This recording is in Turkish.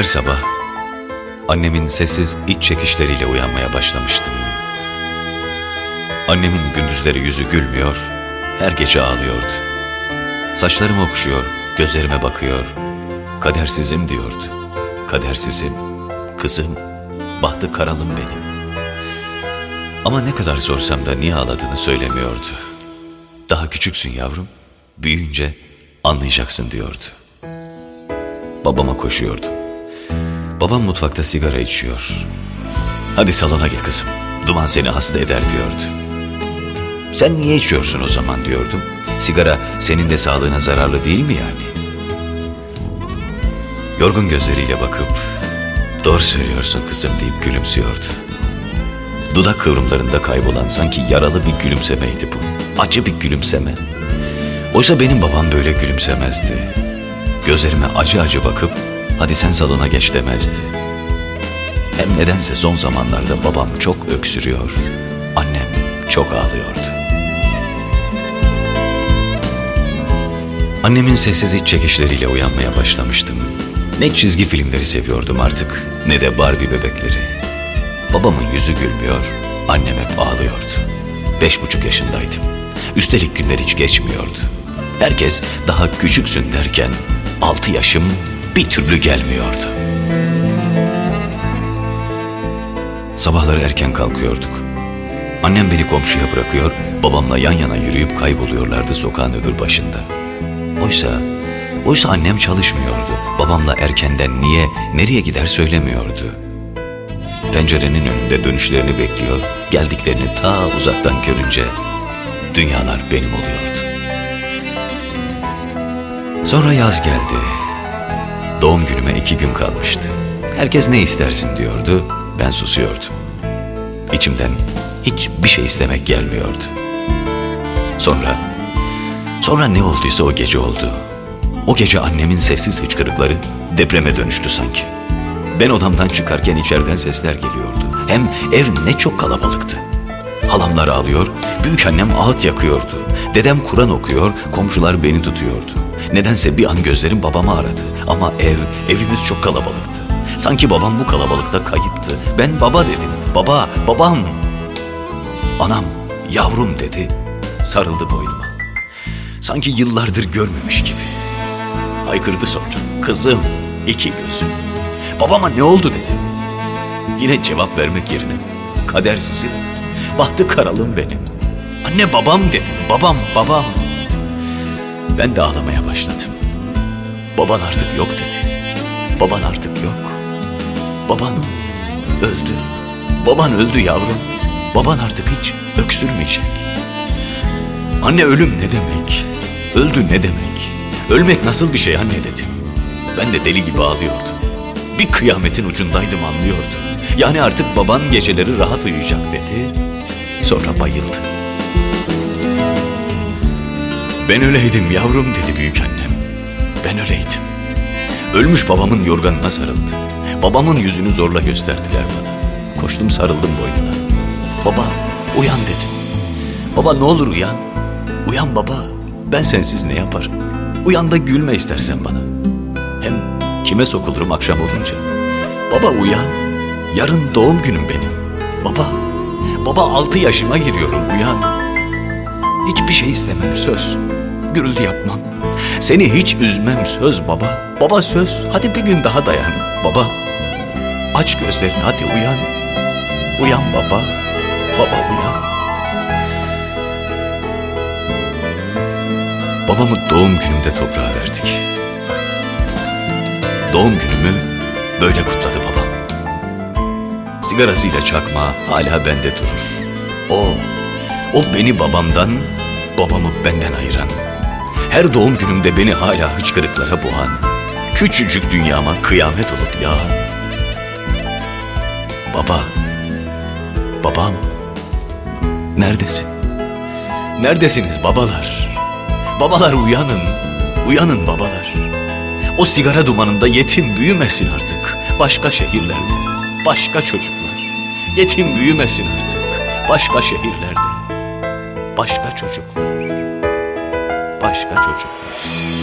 her sabah annemin sessiz iç çekişleriyle uyanmaya başlamıştım. Annemin gündüzleri yüzü gülmüyor, her gece ağlıyordu. Saçlarımı okşuyor, gözlerime bakıyor. Kadersizim diyordu. Kadersizim, kızım, bahtı karalım benim. Ama ne kadar sorsam da niye ağladığını söylemiyordu. Daha küçüksün yavrum, büyüyünce anlayacaksın diyordu. Babama koşuyordu. Babam mutfakta sigara içiyor. Hadi salona git kızım, duman seni hasta eder diyordu. Sen niye içiyorsun o zaman diyordum. Sigara senin de sağlığına zararlı değil mi yani? Yorgun gözleriyle bakıp doğru söylüyorsun kızım deyip gülümsüyordu. Dudak kıvrımlarında kaybolan sanki yaralı bir gülümsemeydi bu. Acı bir gülümseme. Oysa benim babam böyle gülümsemezdi. Gözlerime acı acı bakıp hadi sen salona geç demezdi. Hem nedense son zamanlarda babam çok öksürüyor. Annem çok ağlıyordu. Annemin sessiz iç çekişleriyle uyanmaya başlamıştım. Ne çizgi filmleri seviyordum artık ne de Barbie bebekleri. Babamın yüzü gülmüyor, annem hep ağlıyordu. Beş buçuk yaşındaydım. Üstelik günler hiç geçmiyordu. Herkes daha küçüksün derken altı yaşım bir türlü gelmiyordu. Sabahları erken kalkıyorduk. Annem beni komşuya bırakıyor, babamla yan yana yürüyüp kayboluyorlardı sokağın öbür başında. Oysa, oysa annem çalışmıyordu. Babamla erkenden niye, nereye gider söylemiyordu. Pencerenin önünde dönüşlerini bekliyor, geldiklerini ta uzaktan görünce dünyalar benim oluyordu. Sonra yaz geldi. İki gün kalmıştı. Herkes ne istersin diyordu, ben susuyordum. İçimden hiçbir şey istemek gelmiyordu. Sonra, sonra ne olduysa o gece oldu. O gece annemin sessiz hıçkırıkları depreme dönüştü sanki. Ben odamdan çıkarken içeriden sesler geliyordu. Hem ev ne çok kalabalıktı. Halamlar ağlıyor, büyük annem ağıt yakıyordu. Dedem Kur'an okuyor, komşular beni tutuyordu. Nedense bir an gözlerim babamı aradı. Ama ev, evimiz çok kalabalıktı. Sanki babam bu kalabalıkta kayıptı. Ben baba dedim. Baba, babam. Anam, yavrum dedi. Sarıldı boynuma. Sanki yıllardır görmemiş gibi. Haykırdı sonra. Kızım, iki gözüm. Babama ne oldu dedim. Yine cevap vermek yerine. Kadersizim. Bahtı karalım benim. Anne babam dedim. Babam, babam. Ben de ağlamaya başladım. Baban artık yok dedi. Baban artık yok. Baban öldü. Baban öldü yavrum. Baban artık hiç öksürmeyecek. Anne ölüm ne demek? Öldü ne demek? Ölmek nasıl bir şey anne dedim. Ben de deli gibi ağlıyordum. Bir kıyametin ucundaydım anlıyordum. Yani artık baban geceleri rahat uyuyacak dedi. Sonra bayıldı. Ben öyleydim yavrum dedi büyük annem. Ben öyleydim. Ölmüş babamın yorganına sarıldı. Babamın yüzünü zorla gösterdiler bana. Koştum sarıldım boynuna. Baba uyan dedim. Baba ne olur uyan. Uyan baba. Ben sensiz ne yaparım? Uyan da gülme istersen bana. Hem kime sokulurum akşam olunca? Baba uyan. Yarın doğum günüm benim. Baba. Baba altı yaşıma giriyorum uyan. Hiçbir şey istemem söz. Gürültü yapmam. Seni hiç üzmem söz baba. Baba söz. Hadi bir gün daha dayan baba. Aç gözlerini hadi uyan. Uyan baba. Baba uyan. Babamı doğum günümde toprağa verdik. Doğum günümü böyle kutladı babam. Sigarasıyla çakma hala bende durur. O, o beni babamdan, babamı benden ayıran. Her doğum günümde beni hala hıçkırıklara boğan. Küçücük dünyama kıyamet olup yağan. Baba, babam, neredesin? Neredesiniz babalar? Babalar uyanın, uyanın babalar. O sigara dumanında yetim büyümesin artık. Başka şehirlerde, başka çocuklar. Yetim büyümesin artık. Başka şehirlerde, başka çocuklar. Başka çocuklar.